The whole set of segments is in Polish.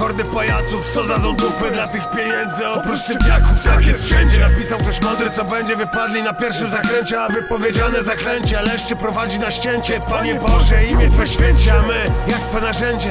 hordy pajaców Co dadzą dupy dla tych pieniędzy. Oprócz typiaków tak jest wszędzie. Napisał ktoś mądry co będzie Wypadli na pierwszym zakręcie A wypowiedziane zaklęcie Leszczy prowadzi na ścięcie. Panie Boże imię Twe święcie A my jak Twe narzędzie.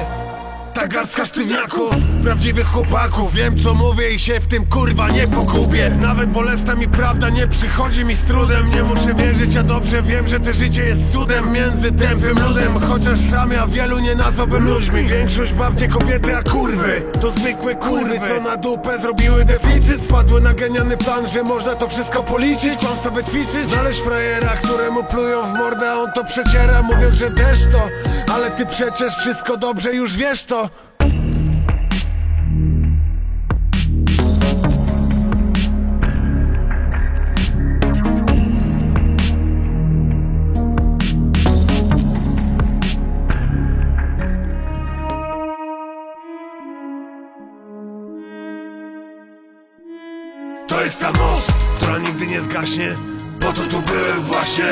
Ta garstka sztywniaków, prawdziwych chłopaków. Wiem co mówię i się w tym kurwa nie pogubię. Nawet bolesna mi prawda nie przychodzi mi z trudem. Nie muszę wierzyć, a dobrze wiem, że te życie jest cudem Między tępym ludem, chociaż sam ja wielu nie nazwałbym ludźmi Większość baw nie kobiety, a kurwy. To zwykłe kurwy, co na dupę zrobiły deficyt. Spadły na genialny plan, że można to wszystko policzyć Kłamstwa wyćwiczyć, znaleźć frajera, któremu plują w mordę A on to przeciera, mówiąc, że deszcz to. Ale ty przecież wszystko dobrze już wiesz to jest ta moc, która nigdy nie zgaśnie Po to tu byłem właśnie.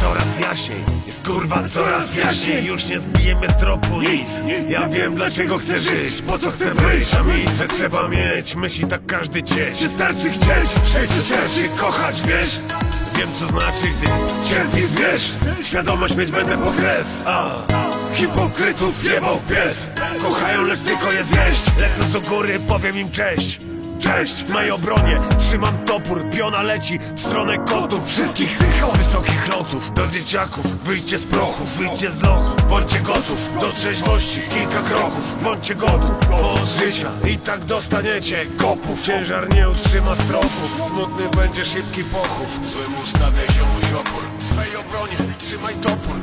Coraz jaśniej, jest kurwa coraz jaśniej. Już nie zbijemy z tropu nic. Ja wiem dlaczego chcę żyć, po co chcę być. A mi, że trzeba mieć, myśli tak każdy cieć. Wystarczy chcieć, wystarczy kochać, wiesz? Wiem co znaczy, gdy cierpi zwierz. Świadomość mieć będę po kres A, hipokrytów jebał pies. Kochają, lecz tylko je zjeść. Lecąc do góry, powiem im cześć Cześć, w mojej obronie trzymam topór. Piona leci w stronę kotów Wszystkich tych wysokich lotów. Do dzieciaków, wyjdźcie z prochu Wyjdźcie z lochu, bądźcie gotów Do trzeźwości kilka kroków. Bądźcie gotów od życia I tak dostaniecie kopów. Ciężar nie utrzyma stropów. Smutny będzie szybki pochów. Złym ustawiaj się opór. Swej obronie trzymaj topór